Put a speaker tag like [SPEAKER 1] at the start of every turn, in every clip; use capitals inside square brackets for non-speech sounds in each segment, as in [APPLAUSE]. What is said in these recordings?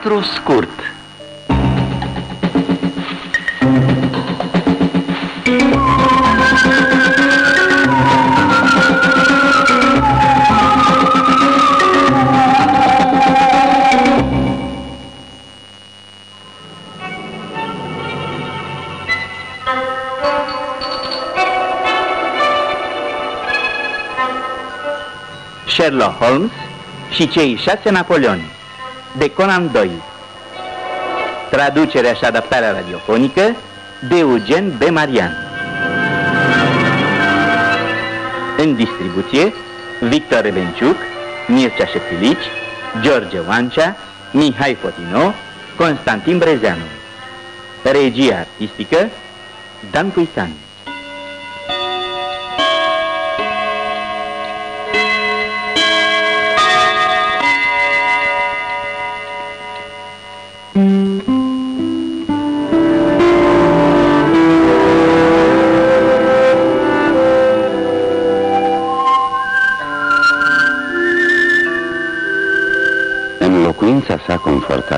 [SPEAKER 1] Teatru scurt. Sherlock Holmes și cei șase Napoleoni de Conan Doyle. Traducerea și adaptarea radiofonică de Eugen B. Marian. În distribuție Victor Revenciuc, Mircea Șepilici, George Oancea, Mihai Fotino, Constantin Brezeanu. Regia artistică Dan Cuitan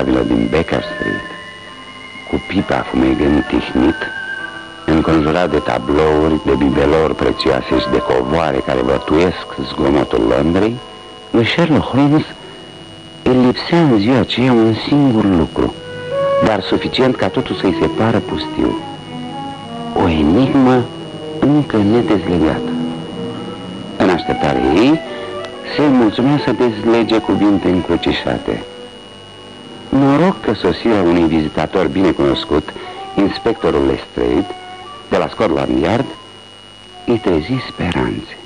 [SPEAKER 2] confortabilă din Baker Street, cu pipa fumegând tihnit, înconjurat de tablouri, de bibelori prețioase și de covoare care vătuiesc zgomotul Londrei, lui Sherlock Holmes îl lipsea în ziua aceea un singur lucru, dar suficient ca totul să-i se pară pustiu. O enigmă încă nedezlegată. În așteptare ei, se mulțumea să dezlege cuvinte încrucișate. Noroc că sosirea unui vizitator bine cunoscut, inspectorul Lestrade, de la Scotland Yard, îi trezi speranțe.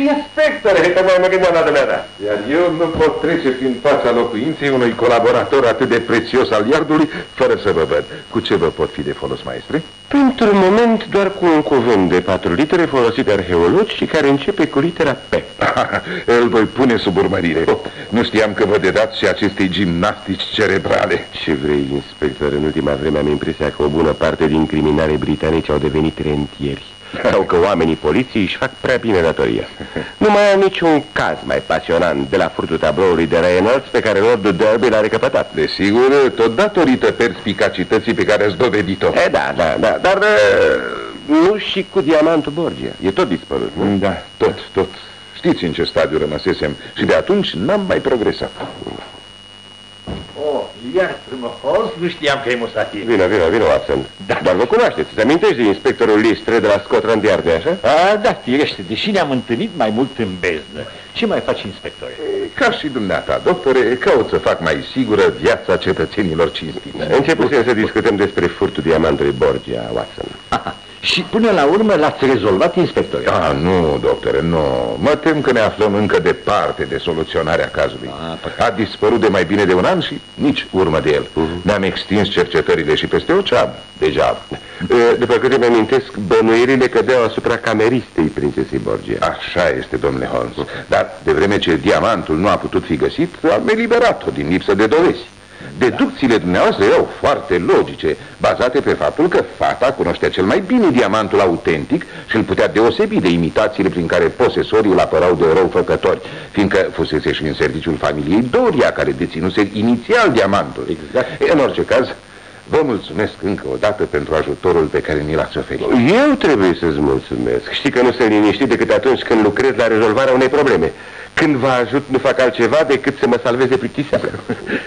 [SPEAKER 3] Inspectore, că mai mă gândeam la dumneata. Iar eu nu pot trece prin fața locuinței unui colaborator atât de prețios al iardului, fără să vă văd. Cu ce vă pot fi de folos, maestre?
[SPEAKER 2] Pentru moment, doar cu un cuvânt de patru litere folosit de arheologi și care începe cu litera P. [LAUGHS]
[SPEAKER 3] Îl voi pune sub urmărire. Oh, nu știam că vă dedați și acestei gimnastici cerebrale.
[SPEAKER 2] Ce vrei, inspector? În ultima vreme am impresia că o bună parte din criminale britanici au devenit rentieri sau că oamenii poliției își fac prea bine datoria. Nu mai am niciun caz mai pasionant de la furtul tabloului de Reynolds pe care Lordul Derby l-a recăpătat.
[SPEAKER 3] Desigur, tot datorită perspicacității pe care ați dovedit-o.
[SPEAKER 2] E, da, da, da, dar nu și cu diamantul Borgia. E tot dispărut, nu?
[SPEAKER 3] Da, tot, tot. Știți în ce stadiu rămăsesem și de atunci n-am mai progresat.
[SPEAKER 1] Iartă-mă, Holmes, nu știam că e musafir.
[SPEAKER 2] Vino, vino, vino, Watson. Da. Dar vă cunoașteți, îți amintești de inspectorul Listre de la Scotland Yard, așa?
[SPEAKER 1] A, da, firește, deși ne-am întâlnit mai mult în beznă. Ce mai faci, inspector?
[SPEAKER 3] Ca și dumneata, doctore, caut să fac mai sigură viața cetățenilor cinstiți.
[SPEAKER 2] Începusem să discutăm despre furtul diamantului Borgia, Watson.
[SPEAKER 1] Aha. Și până la urmă l-ați rezolvat, inspector?
[SPEAKER 3] Ah, nu, doctore, nu. Mă tem că ne aflăm încă departe de soluționarea cazului. A, A dispărut de mai bine de un an și nici urmă de el. Uh -huh. Ne-am extins cercetările și peste ocean, deja.
[SPEAKER 2] După câte mi-amintesc, bănuirile cădeau asupra cameristei prințesei Borgia.
[SPEAKER 3] Așa este, domnule Holmes. Dar de vreme ce diamantul nu a putut fi găsit, am eliberat-o din lipsă de dovezi. Deducțiile dumneavoastră erau foarte logice, bazate pe faptul că fata cunoștea cel mai bine diamantul autentic și îl putea deosebi de imitațiile prin care posesorii îl apărau de răufăcători, fiindcă fusese și în serviciul familiei Doria, care deținuse inițial diamantul. Exact. În orice caz, Vă mulțumesc încă o dată pentru ajutorul pe care mi l-ați oferit.
[SPEAKER 2] Eu trebuie să-ți mulțumesc. Știi că nu se liniști decât atunci când lucrez la rezolvarea unei probleme. Când vă ajut, nu fac altceva decât să mă salveze plictiseală.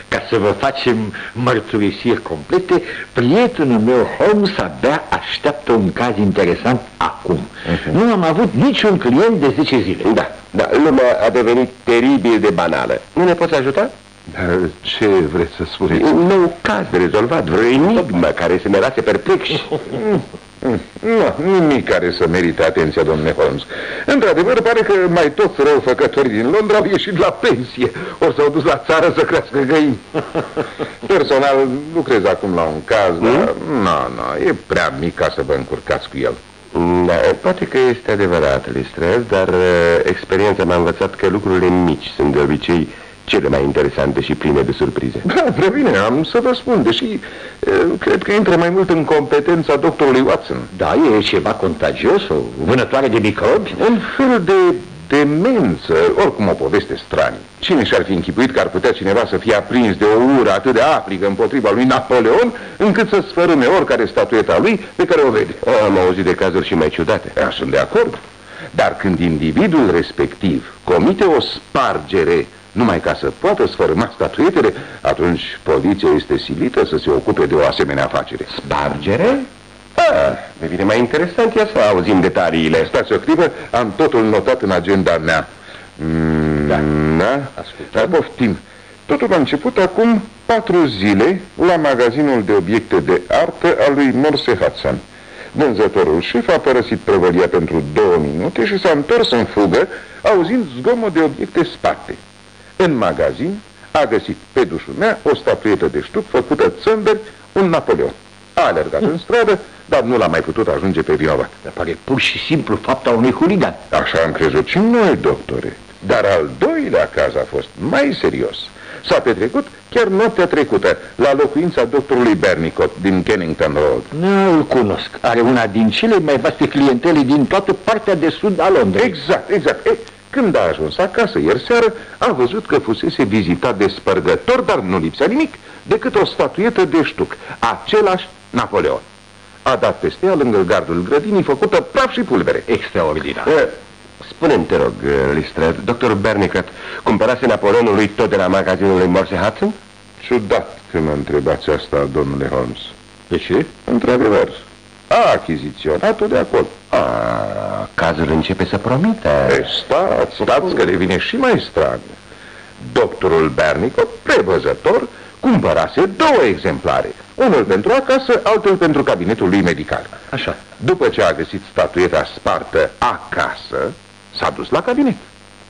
[SPEAKER 1] Ca să vă facem mărturisiri complete, prietenul meu Holmes abia așteaptă un caz interesant acum. Uh -huh. Nu am avut niciun client de 10 zile.
[SPEAKER 2] Da, da, lumea a devenit teribil de banală. Nu ne poți ajuta?
[SPEAKER 3] Dar ce vreți să spuneți?
[SPEAKER 2] Un nou caz de rezolvat, vreo enigmă care să ne lase perplex. [LAUGHS]
[SPEAKER 3] Nu, nimic care să merite atenția, domnule Holmes. Într-adevăr, pare că mai toți răufăcătorii din Londra au ieșit la pensie, ori s-au dus la țară să crească găini. [LAUGHS] Personal, lucrez acum la un caz, mm? dar nu, nu, e prea mic ca să vă încurcați cu el.
[SPEAKER 2] Da, poate că este adevărat, Listrez, dar uh, experiența m-a învățat că lucrurile mici sunt de obicei cele mai interesante și pline de surprize.
[SPEAKER 3] Da, prea bine, am să vă spun, deși Cred că intră mai mult în competența doctorului Watson.
[SPEAKER 1] Da, e ceva contagios, o vânătoare de microbi?
[SPEAKER 3] Un fel de demență, oricum o poveste stranie. Cine și-ar fi închipuit că ar putea cineva să fie aprins de o ură atât de aprigă împotriva lui Napoleon, încât să sfărâme oricare statueta lui pe care o vede?
[SPEAKER 2] Am auzit de cazuri și mai ciudate.
[SPEAKER 3] Ea, sunt de acord. Dar când individul respectiv comite o spargere numai ca să poată sfărâma statuetele, atunci poliția este silită să se ocupe de o asemenea afacere.
[SPEAKER 2] Spargere? Ah, devine mai interesant ia să auzim detaliile.
[SPEAKER 3] Stați o clipă, am totul notat în agenda mea. Mm, da. da? Dar poftim. Totul a început acum patru zile la magazinul de obiecte de artă al lui Morse Hudson. Vânzătorul șef a părăsit prăvălia pentru două minute și s-a întors în fugă, auzind zgomot de obiecte sparte. În magazin a găsit pe dușul mea o statuetă de ștuc făcută țâmberi, un Napoleon. A alergat în stradă, dar nu l-a mai putut ajunge pe vinovat.
[SPEAKER 1] Dar pare pur și simplu fapta unui huligan.
[SPEAKER 3] Așa am crezut și noi, doctore. Dar al doilea caz a fost mai serios. S-a petrecut chiar noaptea trecută la locuința doctorului Bernicott din Kennington Road.
[SPEAKER 1] Nu îl cunosc. Are una din cele mai vaste clientele din toată partea de sud a Londrei.
[SPEAKER 3] Exact, exact. E, când a ajuns acasă ieri seară, a văzut că fusese vizitat de spărgător, dar nu lipsea nimic decât o statuetă de ștuc, același Napoleon. A dat peste ea lângă gardul grădinii făcută praf și pulbere.
[SPEAKER 1] Extraordinar.
[SPEAKER 2] E, Spune-mi, te rog, Listrad, doctor Bernicott cumpărase Napoleonul lui tot de la magazinul lui Morse Hudson?
[SPEAKER 3] Ciudat că mă întrebați asta, domnule Holmes.
[SPEAKER 1] De ce?
[SPEAKER 3] Într-adevăr, a achiziționat-o de acolo.
[SPEAKER 2] A, cazul începe să promite.
[SPEAKER 3] E, stați, stați că devine și mai straniu. Doctorul Bernicott, prevăzător, cumpărase două exemplare. Unul pentru acasă, altul pentru cabinetul lui medical.
[SPEAKER 1] Așa.
[SPEAKER 3] După ce a găsit statueta spartă acasă, s-a dus la cabinet.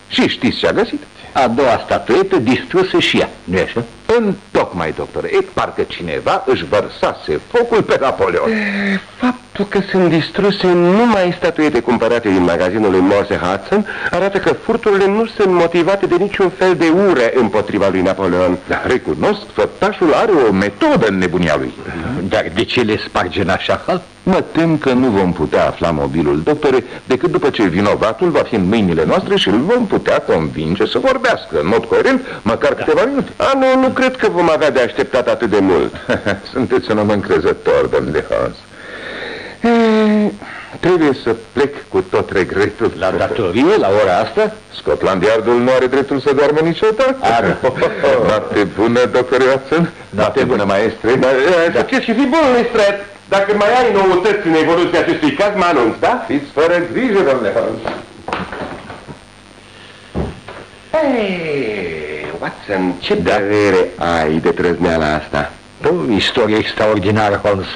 [SPEAKER 3] Și știți ce a găsit?
[SPEAKER 1] A doua statuetă distrusă și ea, nu e așa?
[SPEAKER 3] În tocmai, doctor, e parcă cineva își vărsase focul pe Napoleon.
[SPEAKER 2] E, faptul că sunt distruse numai statuete cumpărate din magazinul lui Morse Hudson arată că furturile nu sunt motivate de niciun fel de ure împotriva lui Napoleon.
[SPEAKER 3] Da, recunosc, făptașul are o metodă în nebunia lui.
[SPEAKER 1] Dar de ce le sparge în așa hal?
[SPEAKER 3] Mă tem că nu vom putea afla mobilul, doctore, decât după ce vinovatul va fi în mâinile noastre și îl vom putea convinge să vorbească în mod coerent, măcar da. câteva minute.
[SPEAKER 2] A, nu, nu cred că vom avea de așteptat atât de mult. [LAUGHS]
[SPEAKER 3] Sunteți un om încrezător, domnule Hans. Trebuie să plec cu tot regretul.
[SPEAKER 1] La datorie, la ora asta?
[SPEAKER 3] Scotland Yardul nu are dreptul să doarmă niciodată.
[SPEAKER 1] Are. [LAUGHS]
[SPEAKER 3] Noapte bună, doctor Watson.
[SPEAKER 1] Noapte bună, maestre.
[SPEAKER 2] Da, să fiți și fi bun, Listret. Dacă mai ai noutăți în evoluția acestui caz, mă anunț, da?
[SPEAKER 3] Fiți fără grijă, domnule Holmes.
[SPEAKER 2] Hey, Watson, ce da. durere ai de trăzneala asta?
[SPEAKER 1] O istorie extraordinară, Holmes.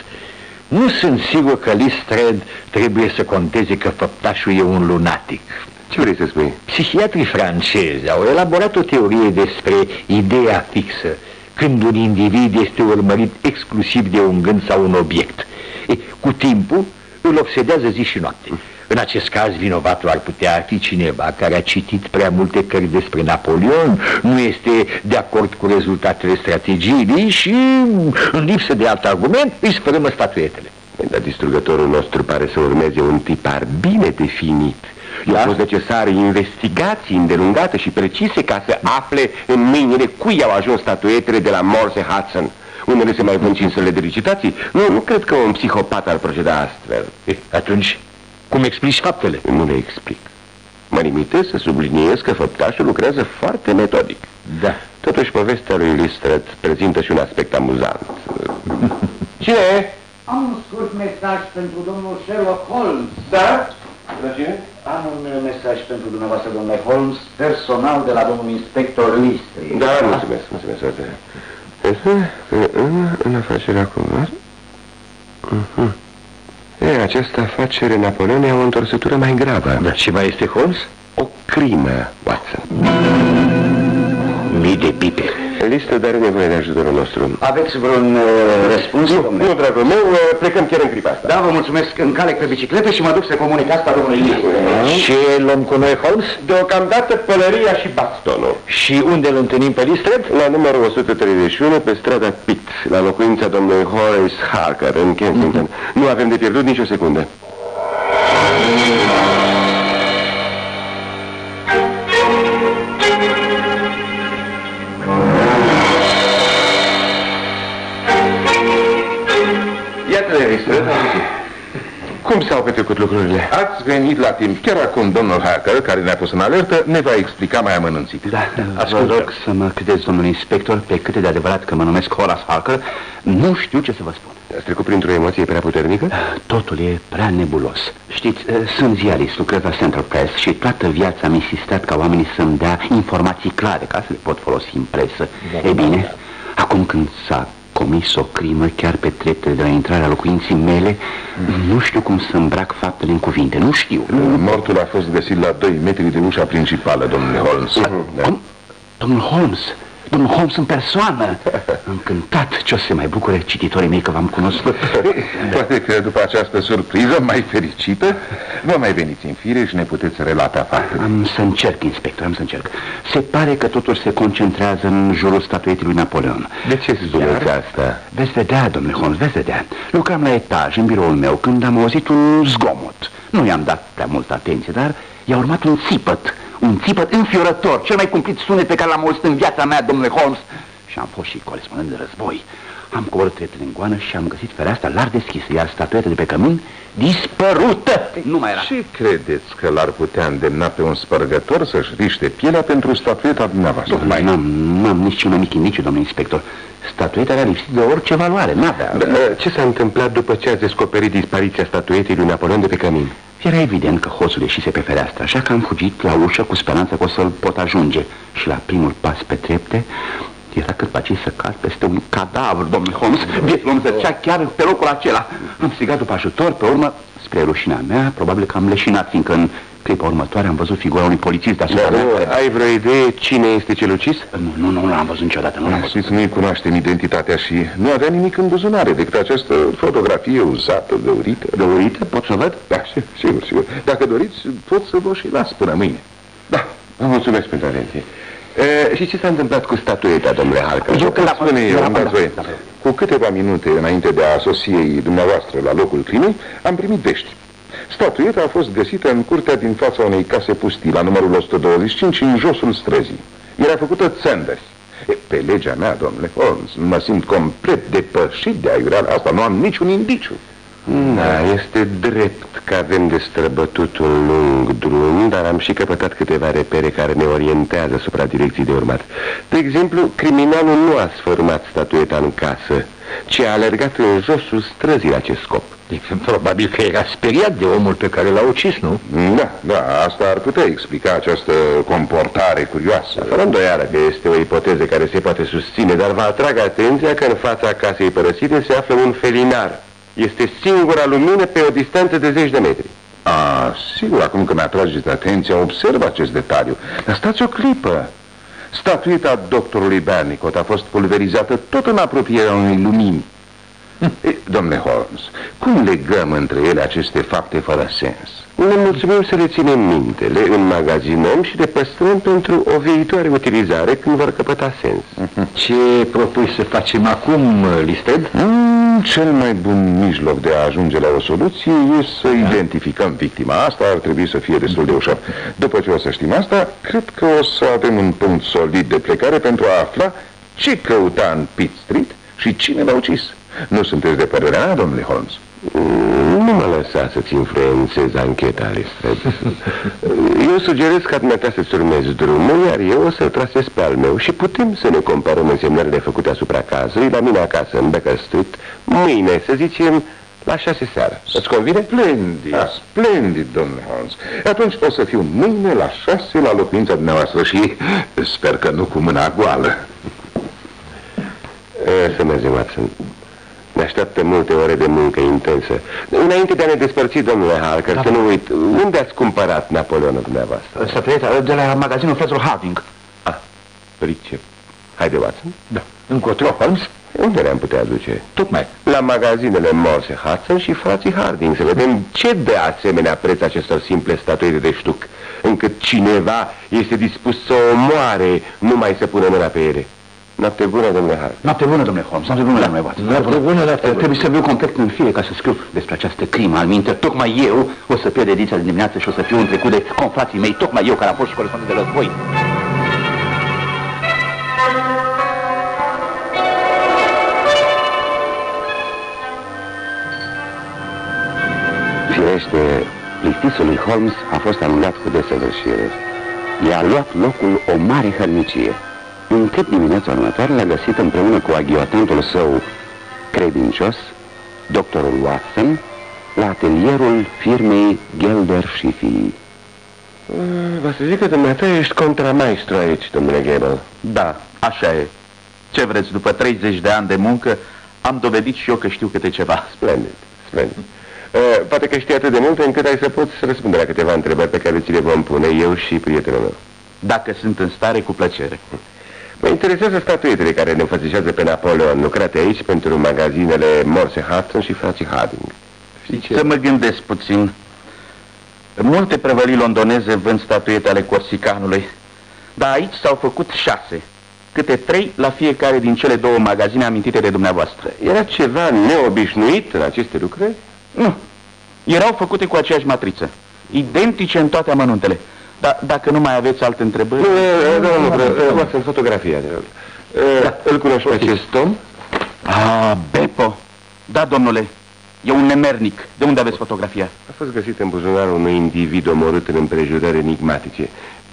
[SPEAKER 1] Nu sunt sigur că Listred trebuie să conteze că făptașul e un lunatic.
[SPEAKER 2] Ce vrei să spui?
[SPEAKER 1] Psihiatrii francezi au elaborat o teorie despre ideea fixă, când un individ este urmărit exclusiv de un gând sau un obiect. E, cu timpul îl obsedează zi și noapte. În acest caz, vinovatul ar putea fi cineva care a citit prea multe cărți despre Napoleon, nu este de acord cu rezultatele strategiei și, în lipsă de alt argument, îi sfărâmă statuetele.
[SPEAKER 2] Dar distrugătorul nostru pare să urmeze un tipar bine definit. Da? Au fost necesare investigații îndelungate și precise ca să afle în mâinile cui au ajuns statuetele de la Morse Hudson. Unele se mai vând în de licitații. Nu, nu cred că un psihopat ar proceda astfel.
[SPEAKER 1] E, atunci, cum explici faptele?
[SPEAKER 2] Nu le explic. Mă limitez să subliniez că făptașul lucrează foarte metodic.
[SPEAKER 1] Da.
[SPEAKER 2] Totuși, povestea lui Listret prezintă și un aspect amuzant. [LAUGHS] Cine
[SPEAKER 4] Am un scurt mesaj pentru domnul Sherlock Holmes.
[SPEAKER 2] Da? Da, cine?
[SPEAKER 4] Am un mesaj pentru dumneavoastră, domnule Holmes, personal de la domnul inspector Listri.
[SPEAKER 2] Da, mulțumesc, mulțumesc. În, în afacerea cumva? Uh-huh. E, această afacere Napoleon e o întorsătură mai gravă.
[SPEAKER 1] Dar ce mai este, Holmes?
[SPEAKER 2] O crimă, Watson.
[SPEAKER 1] Mii de pipe.
[SPEAKER 2] Listă, dar are nevoie de ajutorul nostru.
[SPEAKER 4] Aveți vreun uh, răspuns,
[SPEAKER 2] Nu,
[SPEAKER 4] domnule?
[SPEAKER 2] nu, dragul meu, uh, plecăm chiar în clipa asta.
[SPEAKER 4] Da, vă mulțumesc. Încalec pe bicicletă și mă duc să comunic asta domnului Listre.
[SPEAKER 1] Ce luăm cu noi, Holmes?
[SPEAKER 2] Deocamdată pălăria și bastonul.
[SPEAKER 1] Și unde îl întâlnim pe Listred?
[SPEAKER 2] La numărul 131, pe strada Pitt, la locuința domnului Horace Harker, în Kensington. Nu avem de pierdut nicio secundă. Cum s-au petrecut lucrurile?
[SPEAKER 3] Ați venit la timp. Chiar acum domnul Hacker, care ne-a pus în alertă, ne va explica mai amănunțit.
[SPEAKER 5] Da, vă
[SPEAKER 3] Ascultăm.
[SPEAKER 5] rog să mă credeți, domnul inspector, pe cât e de adevărat că mă numesc Horace Harker, nu știu ce să vă spun.
[SPEAKER 2] Ați trecut printr-o emoție prea puternică?
[SPEAKER 5] Totul e prea nebulos. Știți, eh, sunt ziarist, lucrez la Central Press și toată viața am insistat ca oamenii să-mi dea informații clare, ca să le pot folosi în presă. e bine, acum când s-a comis o crimă chiar pe treptele de la intrarea locuinții mele, nu știu cum să îmbrac faptele în cuvinte, nu știu.
[SPEAKER 3] Mortul a fost găsit la 2 metri de ușa principală, domnule Holmes.
[SPEAKER 5] Cum? Domnul Holmes, domnul Holmes în persoană. [LAUGHS] Încântat ce o să se mai bucure cititorii mei că v-am cunoscut. [LAUGHS]
[SPEAKER 3] Poate că după această surpriză mai fericită, vă mai veniți în fire și ne puteți relata faptele.
[SPEAKER 5] Am să încerc, inspector, am să încerc. Se pare că totul se concentrează în jurul statuetei lui Napoleon.
[SPEAKER 2] De ce spuneți asta?
[SPEAKER 5] Veți vedea, domnule Holmes, veți vedea. Lucram la etaj, în biroul meu, când am auzit un zgomot. Nu i-am dat prea multă atenție, dar i-a urmat un țipăt. Un țipăt înfiorător, cel mai cumplit sunet pe care l-am auzit în viața mea, domnule Holmes. Și am fost și corespondent de război. Am coborât treptele în goană și am găsit fereastra larg deschisă, iar statueta de pe cămin dispărută. Nu mai era.
[SPEAKER 3] Ce credeți că l-ar putea îndemna pe un spărgător să-și riște pielea pentru statueta dumneavoastră?
[SPEAKER 5] Mai n-am, n-am niciun nimic indiciu, domnule inspector. Statueta era lipsită de orice valoare, n-avea.
[SPEAKER 2] Da, Ce s-a întâmplat după ce ați descoperit dispariția statuetei lui Napoleon de pe cămin?
[SPEAKER 5] Era evident că hoțul ieșise pe fereastră, așa că am fugit la ușă cu speranța că o să-l pot ajunge. Și la primul pas pe trepte, era cât pe să cad peste un cadavru, domnule Holmes. Vietul om zăcea chiar pe locul acela. Am strigat după ajutor, pe urmă, spre rușinea mea, probabil că am leșinat, fiindcă în clipa următoare am văzut figura unui polițist deasupra
[SPEAKER 2] Dar
[SPEAKER 5] mea.
[SPEAKER 2] nu, ai vreo idee cine este cel ucis?
[SPEAKER 5] Nu, nu, nu, nu l-am văzut niciodată, nu l-am văzut.
[SPEAKER 3] Știți, nu-i cunoaștem identitatea și nu avea nimic în buzunare decât această fotografie uzată, găurită.
[SPEAKER 5] Găurită? Pot să o văd?
[SPEAKER 3] Da, si- sigur, sigur. Dacă doriți, pot să vă și las până mâine.
[SPEAKER 2] Da, vă mulțumesc pentru atenție. E, și ce s-a întâmplat cu statueta, domnule Halcă?
[SPEAKER 5] Eu când am-
[SPEAKER 3] Spune eu,
[SPEAKER 5] Da,
[SPEAKER 3] îmi
[SPEAKER 5] da,
[SPEAKER 3] dați voie.
[SPEAKER 5] da, da.
[SPEAKER 3] Cu câteva minute înainte de a sosiei dumneavoastră la locul crimei, am primit vești. Statueta a fost găsită în curtea din fața unei case pustii, la numărul 125, în josul străzii. Era făcută țândări. E, Pe legea mea, domnule Holmes, mă simt complet depășit de aiureala asta, nu am niciun indiciu.
[SPEAKER 2] Da, este drept că avem de străbătut un lung drum, dar am și căpătat câteva repere care ne orientează asupra direcției de urmat. De exemplu, criminalul nu a sfârmat statueta în casă, ci a alergat în josul străzii la acest scop.
[SPEAKER 1] Deci, Probabil că era speriat de omul pe care l-a ucis, nu?
[SPEAKER 3] Da, da, asta ar putea explica această comportare curioasă.
[SPEAKER 2] Fără îndoială că este o ipoteză care se poate susține, dar vă atrag atenția că în fața casei părăsite se află un felinar. Este singura lumină pe o distanță de zeci de metri.
[SPEAKER 3] A, sigur, acum că mi-atrageți atenția, observ acest detaliu. Dar stați o clipă. Statueta doctorului Bernicot a fost pulverizată tot în apropierea unei lumini. E, domnule Holmes, cum legăm între ele aceste fapte fără sens?
[SPEAKER 2] Ne mulțumim să le ținem minte, le înmagazinăm și le păstrăm pentru o viitoare utilizare când vor căpăta sens.
[SPEAKER 1] Ce propui să facem acum, Listed?
[SPEAKER 3] Mm, cel mai bun mijloc de a ajunge la o soluție e să identificăm victima. Asta ar trebui să fie destul de ușor. După ce o să știm asta, cred că o să avem un punct solid de plecare pentru a afla ce căuta în Pitt Street și cine l-a ucis. Nu sunteți de părerea mea, domnule Holmes?
[SPEAKER 2] Mm, Nu mă lăsa să-ți influențez ancheta, Alfred. [LAUGHS] Eu sugerez ca dumneata să-ți urmezi drumul, iar eu o să trasez pe al meu și putem să ne comparăm însemnările făcute asupra cazului la mine acasă, în Becker Street, mâine, să zicem, la șase seara. Îți convine?
[SPEAKER 3] Splendid,
[SPEAKER 2] Da.
[SPEAKER 3] splendid, domnule Holmes. Atunci o să fiu mâine la șase la locuința dumneavoastră și sper că nu cu mâna goală.
[SPEAKER 2] E, Să mergem, Watson. Ne așteaptă multe ore de muncă intensă. Înainte de a ne despărți, domnule Harker, să nu uit, unde ați cumpărat Napoleonul dumneavoastră?
[SPEAKER 5] Statueta de la magazinul Fraților Harding.
[SPEAKER 2] Ah, pricep. Haide, Watson.
[SPEAKER 1] Da. Încotro, Holmes?
[SPEAKER 2] Unde le-am putea duce?
[SPEAKER 1] Tocmai.
[SPEAKER 2] La magazinele Morse Hudson și frații Harding Să vedem ce de asemenea preț acestor simple statuete de ștuc Încât cineva este dispus să o moare Numai să pună mâna pe ele Noapte bună, domnule Hart.
[SPEAKER 5] Noapte bună, domnule Holmes. Noapte bună, domnule Watson.
[SPEAKER 1] Noapte bună, noapte bună.
[SPEAKER 5] Trebuie să viu complet în fie ca să scriu despre această crimă al minte. Tocmai eu o să pierd ediția de dimineață și o să fiu întrecut de confrații mei. Tocmai eu care am fost și corespondent de război.
[SPEAKER 2] Firește, plictisul lui Holmes a fost anulat cu desăvârșire. I-a luat locul o mare hărnicie. Încât dimineața următoare l-a găsit împreună cu aghiotantul său credincios, doctorul Watson, la atelierul firmei Gelder și Fii. Vă să zic că dumneata ești contramaestru aici, domnule Gable.
[SPEAKER 5] Da, așa e. Ce vreți, după 30 de ani de muncă, am dovedit și eu că știu câte ceva.
[SPEAKER 2] Splendid, splendid. Uh, poate că știi atât de multe încât ai să poți răspunde la câteva întrebări pe care ți le vom pune eu și prietenul meu.
[SPEAKER 5] Dacă sunt în stare, cu plăcere.
[SPEAKER 2] Mă interesează statuetele care ne înfățișează pe Napoleon, lucrate aici pentru magazinele Morse Hudson și frații Harding.
[SPEAKER 5] Știi ce? Să mă gândesc puțin. Multe prăvălii londoneze vând statuete ale corsicanului, dar aici s-au făcut șase, câte trei la fiecare din cele două magazine amintite de dumneavoastră.
[SPEAKER 2] Era ceva neobișnuit în aceste lucrări?
[SPEAKER 5] Nu. Erau făcute cu aceeași matriță, identice în toate amănuntele. Dar dacă nu mai aveți alte întrebări...
[SPEAKER 2] Nu, nu, nu, nu, în fotografia, de rog. Da. Îl cunoști pe acest om?
[SPEAKER 5] Ah, Beppo. Da, domnule. E un nemernic. De unde aveți fotografia?
[SPEAKER 2] A fost găsit în buzunarul unui individ omorât în împrejurări enigmatice.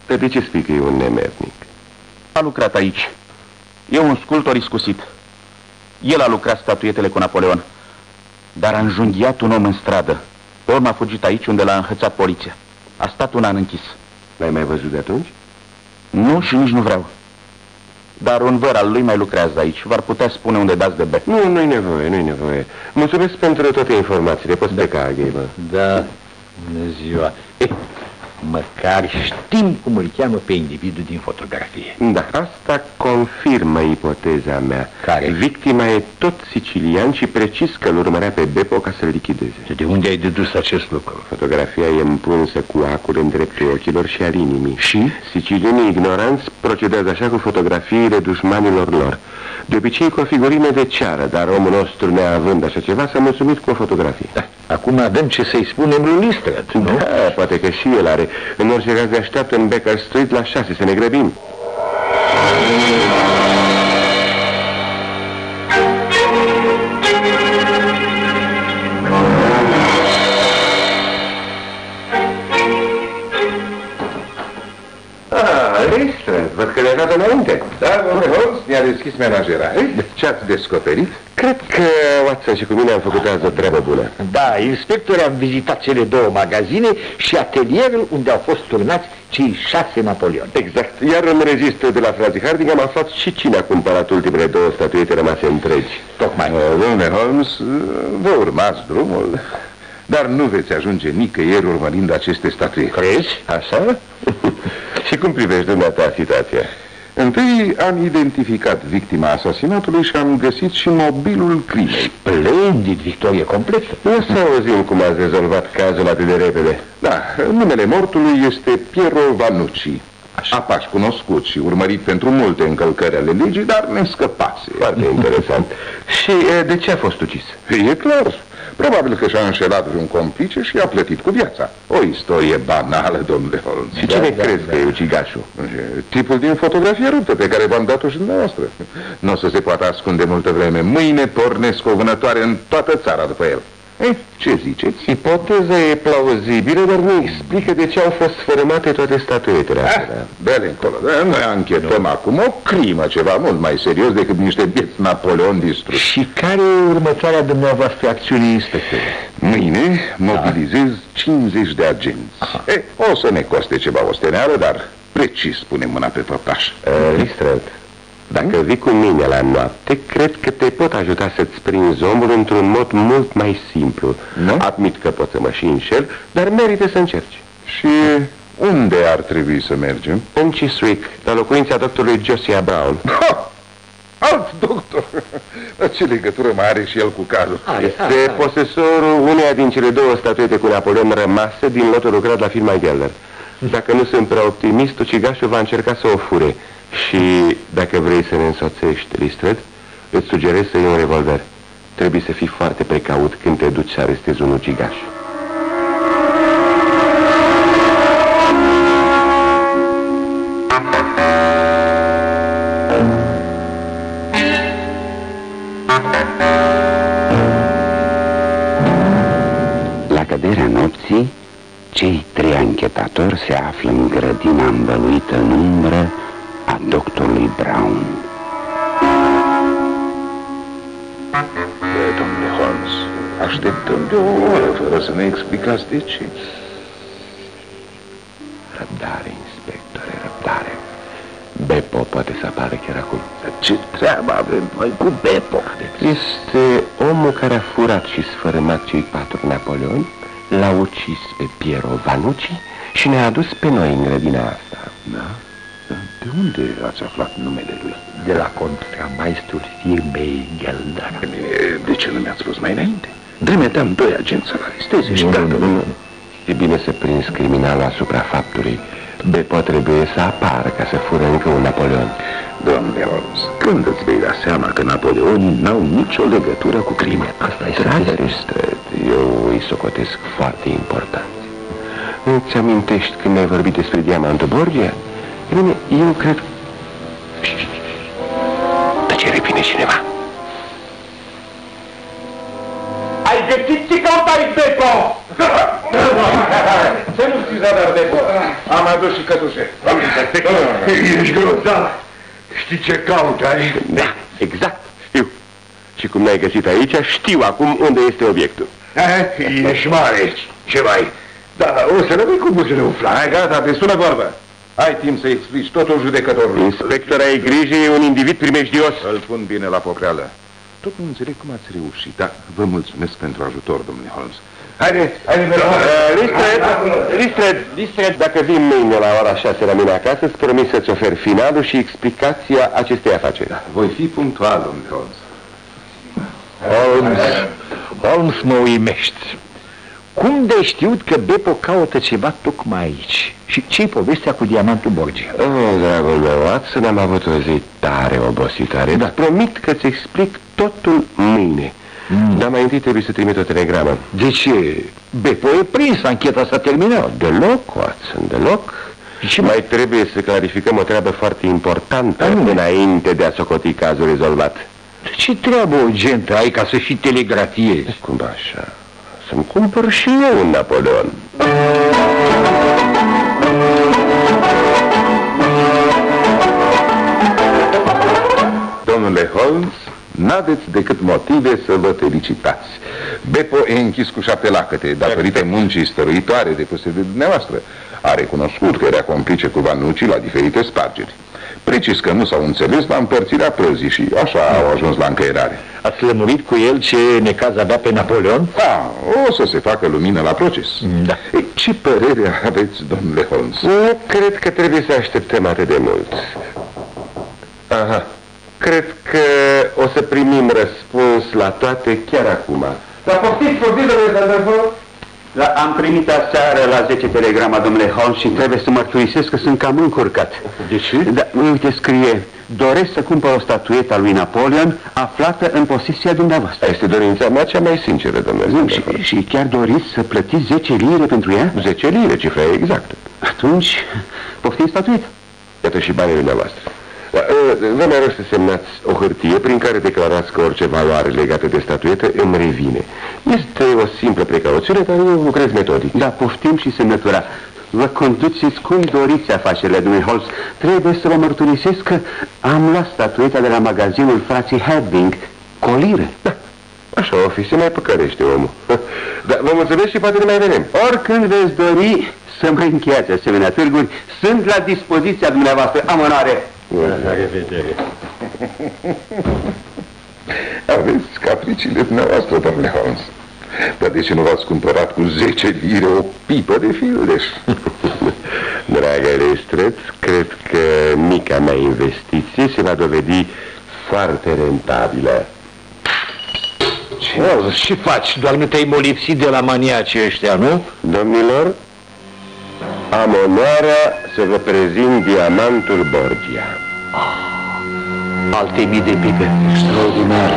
[SPEAKER 2] Dar de ce spui că e un nemernic?
[SPEAKER 5] A lucrat aici. E un sculptor iscusit. El a lucrat statuietele cu Napoleon. Dar a înjunghiat un om în stradă. Pe urmă a fugit aici unde l-a înhățat poliția. A stat un an închis.
[SPEAKER 2] L-ai mai văzut de atunci?
[SPEAKER 5] Nu și nici nu vreau. Dar un văr al lui mai lucrează aici. V-ar putea spune unde dați de bec.
[SPEAKER 2] Nu, nu-i nevoie, nu-i nevoie. Mulțumesc pentru toate informațiile. Poți pleca, Gabe.
[SPEAKER 1] Da, bună ziua. Eh, măcar știm cum îl cheamă pe individul din fotografie.
[SPEAKER 2] Da, asta confirmă ipoteza mea.
[SPEAKER 1] Care?
[SPEAKER 2] Victima e tot sicilian și precis că îl urmărea pe Beppo ca să-l lichideze.
[SPEAKER 1] De unde ai dedus acest lucru?
[SPEAKER 2] Fotografia e împunsă cu acul în dreptul ochilor și al inimii.
[SPEAKER 1] Și?
[SPEAKER 2] Sicilienii ignoranți procedează așa cu fotografiile dușmanilor lor. De obicei cu o figurină de ceară, dar omul nostru, neavând așa ceva, s-a mulțumit cu o fotografie.
[SPEAKER 1] Da. Acum avem ce să-i spunem lui Listrad, nu?
[SPEAKER 2] Da, poate că și el are. În orice caz ne așteaptă în Baker Street la șase, să ne grăbim. Ah, Listrad, văd că le-a dat înainte.
[SPEAKER 3] Da, domnule Holmes, mi-a deschis menajera. Eh? Ce ați descoperit?
[SPEAKER 2] Cred că Watson și cu mine am făcut azi o treabă bună.
[SPEAKER 1] Da, inspectorii am vizitat cele două magazine și atelierul unde au fost turnați cei șase Napoleon.
[SPEAKER 2] Exact. Iar în registrul de la frații Harding am aflat și cine a cumpărat ultimele două statuete rămase întregi.
[SPEAKER 1] Tocmai.
[SPEAKER 3] Uh, Domnule Holmes, uh, vă urmați drumul, dar nu veți ajunge nicăieri urmărind aceste statuete.
[SPEAKER 1] Crezi?
[SPEAKER 2] Așa? [LAUGHS] și cum privești dumneata situația?
[SPEAKER 3] Întâi am identificat victima asasinatului și am găsit și mobilul crimei.
[SPEAKER 1] Splendid, victorie completă.
[SPEAKER 2] O să auzim cum ați rezolvat cazul atât de repede.
[SPEAKER 3] Da, numele mortului este Piero Vanucci. Apaș cunoscut și urmărit pentru multe încălcări ale legii, dar ne scăpase.
[SPEAKER 2] Foarte [LAUGHS] interesant. și e, de ce a fost ucis?
[SPEAKER 3] E clar. Probabil că și-a înșelat vreun complice și a plătit cu viața. O istorie banală, domnule Holmes.
[SPEAKER 2] Și cine crezi că e ucigașul?
[SPEAKER 3] Tipul din fotografie ruptă pe care v-am dat-o și dumneavoastră. Nu o să se poată ascunde multă vreme. Mâine pornesc o vânătoare în toată țara după el. Eh, ce ziceți?
[SPEAKER 2] Ipoteza e plauzibilă, dar nu explică de ce au fost sfărâmate toate statuetele
[SPEAKER 3] Ah,
[SPEAKER 2] astea.
[SPEAKER 3] bele încolo. Da, Noi anchetăm acum o crimă, ceva mult mai serios decât niște bieți Napoleon distruși.
[SPEAKER 1] Și care e următoarea dumneavoastră acțiune, inspector?
[SPEAKER 3] Mâine mobilizez 50 de agenți. E, o să ne coste ceva osteneală, dar precis punem mâna pe păpaș.
[SPEAKER 2] Uh, Listrad, dacă vii cu mine la noapte, cred că te pot ajuta să-ți prinzi omul într-un mod mult mai simplu.
[SPEAKER 3] Nu?
[SPEAKER 2] Admit că pot să mă și înșel, dar merită să încerci.
[SPEAKER 3] Și unde ar trebui să mergem?
[SPEAKER 2] În Chiswick, la locuința doctorului Josiah Brown.
[SPEAKER 3] Ha! alt doctor. Dar ce legătură mai are și el cu cazul?
[SPEAKER 1] Hai,
[SPEAKER 2] Este
[SPEAKER 1] hai, hai.
[SPEAKER 2] posesorul uneia din cele două statuete cu Napoleon rămase din lotul lucrat la firma Geller. Dacă nu sunt prea optimist, ucigașul va încerca să o fure. Și dacă vrei să ne însoțești, Listred, îți sugerez să iei un revolver. Trebuie să fii foarte precaut când te duci să arestezi un ucigaș. La căderea nopții, cei trei anchetatori se află în grădina învăluită în umbră a doctorului Brown.
[SPEAKER 3] Bă, domnule Holmes, așteptăm de o oră fără să ne explicați de ce.
[SPEAKER 2] Răbdare, inspectore, răbdare. Bepo poate să apară chiar acum.
[SPEAKER 3] Dar ce treabă avem noi cu Beppo?
[SPEAKER 2] Este omul care a furat și sfărâmat cei patru Napoleoni, l-a ucis pe Piero Vanucci și ne-a adus pe noi în grădina asta.
[SPEAKER 3] Da? De unde ați aflat numele lui?
[SPEAKER 1] De la contramaistrul firmei Geldar.
[SPEAKER 3] De ce nu mi-ați spus mai înainte? Trimiteam doi agenți să-l aresteze și
[SPEAKER 2] Nu,
[SPEAKER 3] gata.
[SPEAKER 2] nu, nu. E bine să prinzi criminalul asupra faptului. Bepo trebuie să apară ca să fură încă un Napoleon.
[SPEAKER 3] Domnule Holmes, când îți vei da seama că Napoleonii n-au nicio legătură cu crime?
[SPEAKER 1] Asta e
[SPEAKER 2] Dragă
[SPEAKER 1] să
[SPEAKER 2] Listred, eu îi socotesc foarte important. Îți amintești când ai vorbit despre diamantul Borgia? E bine, eu cred... Tăcere, vine cineva.
[SPEAKER 1] Ai găsit [LAUGHS] ce căutai, Bepo?
[SPEAKER 3] Să nu știți zadar de Am adus și cătușe.
[SPEAKER 1] Ești grozav. Știi ce cautai?
[SPEAKER 2] Da, exact, știu. Și cum n-ai găsit aici, știu acum unde este obiectul.
[SPEAKER 1] Eh, Ești mare. Ce mai? Da, o să rămâi cu buzele umflate.
[SPEAKER 3] Hai, gata, te sună vorbă. Ai timp să explici totul judecătorului.
[SPEAKER 2] Inspector, ai grijă, e un individ primejdios.
[SPEAKER 3] Îl pun bine la popreală. Tot nu înțeleg cum ați reușit, dar vă mulțumesc pentru ajutor, domnule Holmes. Haide, haide, mereu.
[SPEAKER 2] Listred, Listred, Listred, dacă vin mâine la ora 6 la mine acasă, îți promit să-ți ofer finalul și explicația acestei afaceri.
[SPEAKER 3] Voi fi punctual, domnule Holmes.
[SPEAKER 1] Holmes, Holmes mă uimești. Cum de știut că Beppo caută ceva tocmai aici? Și ce-i povestea cu diamantul Borgia?
[SPEAKER 2] Oh, dragul meu, Watson, am avut o zi tare obositoare, dar promit că-ți explic totul mâine. Mm. Dar mai întâi trebuie să trimit o telegramă.
[SPEAKER 1] De ce? Beppo e prins, ancheta s-a terminat.
[SPEAKER 2] Deloc, Watson, deloc. Și mai trebuie să clarificăm o treabă foarte importantă
[SPEAKER 1] Anume?
[SPEAKER 2] înainte de a socoti cazul rezolvat.
[SPEAKER 1] Ce treabă urgentă ai ca să și telegrafiezi?
[SPEAKER 2] Cum așa? Să-mi cumpăr și eu un Napoleon.
[SPEAKER 3] Domnule Holmes, n-aveți decât motive să vă felicitați. Beppo e închis cu șapte lacăte, datorită muncii stăruitoare depuse de dumneavoastră. A recunoscut că era complice cu Vanucci la diferite spargeri. Precis că nu s-au înțeles la împărțirea prăzii și așa au ajuns la încăierare.
[SPEAKER 1] Ați lămurit cu el ce necaz avea pe Napoleon?
[SPEAKER 3] Da, o să se facă lumină la proces.
[SPEAKER 1] Da.
[SPEAKER 3] Ei, ce părere aveți, domnule Holmes?
[SPEAKER 2] Nu cred că trebuie să așteptăm atât de mult. Aha. Cred că o să primim răspuns la toate chiar acum. Dar poftiți, poftiți, domnule Zanderford?
[SPEAKER 5] Da, am primit aseară la 10 telegrama, domnule Holmes, și trebuie să mărturisesc că sunt cam încurcat.
[SPEAKER 1] De ce?
[SPEAKER 5] Da, uite, scrie, doresc să cumpăr o statuetă a lui Napoleon aflată în posesia dumneavoastră.
[SPEAKER 2] Este dorința mea cea mai sinceră, domnule
[SPEAKER 5] Nu, și,
[SPEAKER 2] Zanderford.
[SPEAKER 5] și chiar doriți să plătiți 10 lire pentru ea?
[SPEAKER 2] 10 lire, cifra e exactă.
[SPEAKER 5] Atunci, poftim statueta.
[SPEAKER 2] Iată și banii dumneavoastră. Da, ă, Vă mai rog să semnați o hârtie prin care declarați că orice valoare legată de statuetă îmi revine. Este o simplă precauțiune, dar eu lucrez metodic.
[SPEAKER 5] Da, poftim și semnătura. Vă conduceți cum doriți afacerile, domnule Holmes. Trebuie să vă mărturisesc că am luat statueta de la magazinul frații Hedving, colire.
[SPEAKER 2] Da, așa o fi, se mai păcărește omul. [LAUGHS] Da, vă mulțumesc și poate ne mai vedem.
[SPEAKER 5] Oricând veți dori să mai încheiați asemenea târguri, sunt la dispoziția dumneavoastră. Am onoare.
[SPEAKER 1] La revedere. [LAUGHS]
[SPEAKER 3] Aveți capriciile dumneavoastră, domnule Holmes. Dar de ce nu v-ați cumpărat cu 10 lire o pipă de fildeș? [LAUGHS]
[SPEAKER 2] Dragă Lestreț, cred că mica mea investiție se va dovedi foarte rentabilă.
[SPEAKER 1] Ce, și faci? Doar nu te-ai molipsit de la maniacii ăștia, nu?
[SPEAKER 2] Domnilor, am onoarea să vă prezint diamantul Borgia.
[SPEAKER 1] Alte mii de pipe. Extraordinar.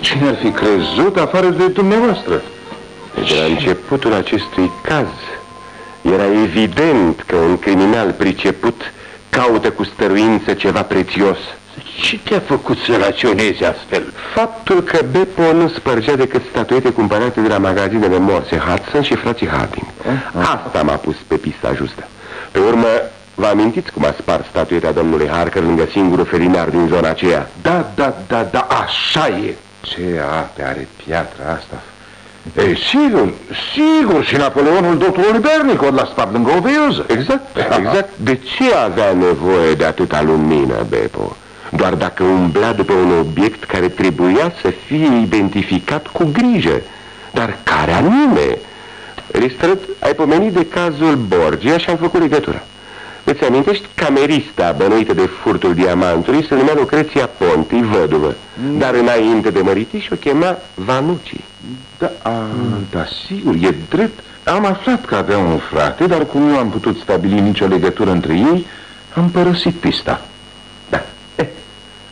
[SPEAKER 3] Cine ar fi crezut afară de dumneavoastră?
[SPEAKER 2] Deci la începutul acestui caz era evident că un criminal priceput caută cu stăruință ceva prețios.
[SPEAKER 1] Ce te-a făcut să raționezi astfel?
[SPEAKER 2] Faptul că Beppo nu spărgea decât statuete cumpărate de la magazinele Morse, Hudson și frații Harding. Asta m-a pus pe pista justă. Pe urmă, vă amintiți cum a spart statueta domnului Harker lângă singurul felinar din zona aceea?
[SPEAKER 3] Da, da, da, da, așa e. Ce ape are piatra asta? Ei, sigur, sigur, și Napoleonul doctorului Bernicot l-a spart lângă o veioză.
[SPEAKER 2] Exact, [LAUGHS] exact. De ce avea nevoie de atâta lumină, Beppo? Doar dacă umbla după un obiect care trebuia să fie identificat cu grijă. Dar care anume? Ristrăt, ai pomenit de cazul Borgia și am făcut legătura. Îți amintești, camerista bănuită de furtul diamantului se numea Lucreția Ponti, văduvă. Mm. Dar înainte de măritiș o chema Vanucci.
[SPEAKER 3] Da, a, da, sigur, e drept. Am aflat că avea un frate, dar cum nu am putut stabili nicio legătură între ei, am părăsit pista.
[SPEAKER 2] Da. Eh,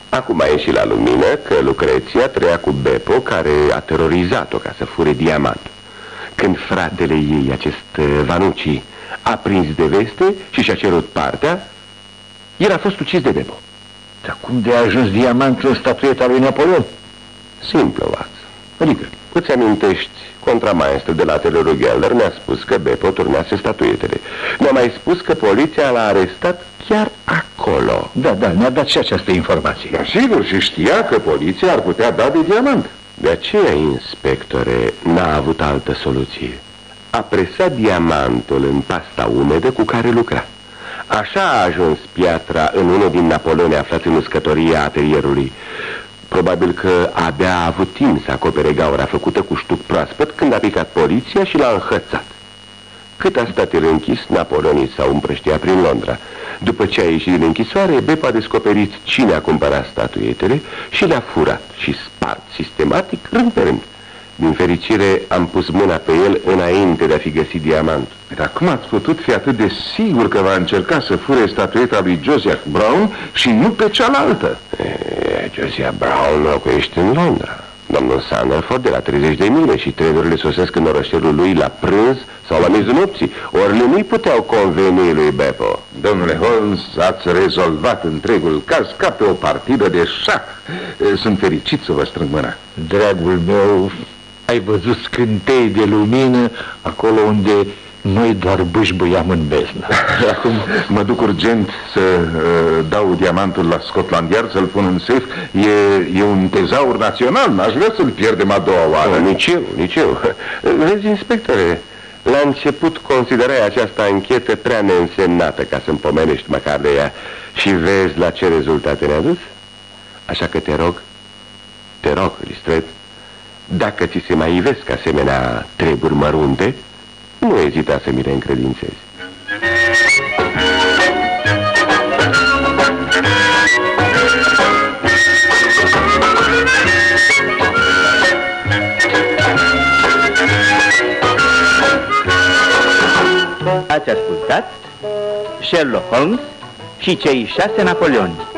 [SPEAKER 2] acum a ieșit la lumină că Lucreția trăia cu Beppo, care a terorizat-o ca să fure diamant. Când fratele ei, acest uh, Vanucci, a prins de veste și și-a cerut partea, el a fost ucis de Beppo.
[SPEAKER 1] Dar cum de a ajuns diamantul în statueta lui Napoleon?
[SPEAKER 2] Simplu, Watson. Adică, îți amintești, contramaestru de la Telerul Geller ne-a spus că Beppo turnease statuetele. Ne-a mai spus că poliția l-a arestat chiar acolo.
[SPEAKER 1] Da, da, ne-a dat și această informație.
[SPEAKER 3] Da, sigur, și știa că poliția ar putea da de diamant.
[SPEAKER 2] De aceea, inspectore, n-a avut altă soluție. A presat diamantul în pasta umedă cu care lucra. Așa a ajuns piatra în unul din Napoleone aflați în uscătoria atelierului. Probabil că abia a avut timp să acopere gaura făcută cu ștuc proaspăt când a picat poliția și l-a înhățat. Cât a stat el închis, Napoleonii s-au împrăștiat prin Londra. După ce a ieșit din închisoare, Bep a descoperit cine a cumpărat statuetele și le-a furat și spart sistematic, rând pe rând. Din fericire, am pus mâna pe el înainte de a fi găsit diamant.
[SPEAKER 3] Dar cum ați putut fi atât de sigur că va încerca să fure statueta lui Josiah Brown și nu pe cealaltă?
[SPEAKER 2] E, Josiah Brown locuiește în Londra. Domnul Sanderford de la 30 de mile și trenurile sosesc în orășelul lui la prânz sau la miezul nopții. Ori nu-i puteau conveni lui Beppo.
[SPEAKER 3] Domnule Holmes, ați rezolvat întregul caz ca pe o partidă de șah. Sunt fericit să vă strâng mâna.
[SPEAKER 1] Dragul meu, ai văzut scântei de lumină acolo unde noi doar bâșbâiam în beznă. [LAUGHS]
[SPEAKER 3] Acum mă duc urgent să uh, dau diamantul la Scotland Yard, să-l pun în safe. E, e un tezaur național, n-aș vrea să-l pierdem a doua oară.
[SPEAKER 2] Oh, nici eu, nici eu. [LAUGHS] Vezi, inspectore, la început considerai această anchetă prea neînsemnată ca să-mi pomenești măcar de ea și vezi la ce rezultate ne-a dus? Așa că te rog, te rog, Listret, dacă ți se mai ivesc asemenea treburi mărunte, nu ezita să mi le încredințezi.
[SPEAKER 6] Ați ascultat Sherlock Holmes și cei șase Napoleoni